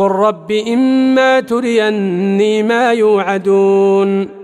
وقل رب إما تريني ما يوعدون